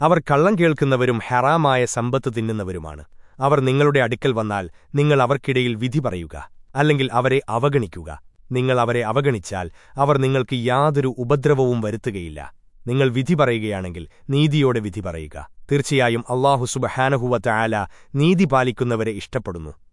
അവർ കള്ളം കേൾക്കുന്നവരും ഹറാമായ സമ്പത്ത് തിന്നുന്നവരുമാണ്. അവർ നിങ്ങളുടെ അടുക്കൽ വന്നാൽ നിങ്ങൾ അവർക്കിടയിൽ വിധി പറയുക അല്ലെങ്കിൽ അവരെ അവഗണിക്കുക. നിങ്ങൾ അവരെ അവഗണിച്ചാൽ അവർ നിങ്ങൾക്ക് യാതൊരു ഉപദ്രവവും വരുത്തുകയില്ല. നിങ്ങൾ വിധി പറയുകയാണെങ്കിൽ നീതിയോടെ വിധി പറയുക. തീർച്ചയായും അള്ളാഹു സുബഹാനഹുവ ചായാല നീതി പാലിക്കുന്നവരെ ഇഷ്ടപ്പെടുന്നു.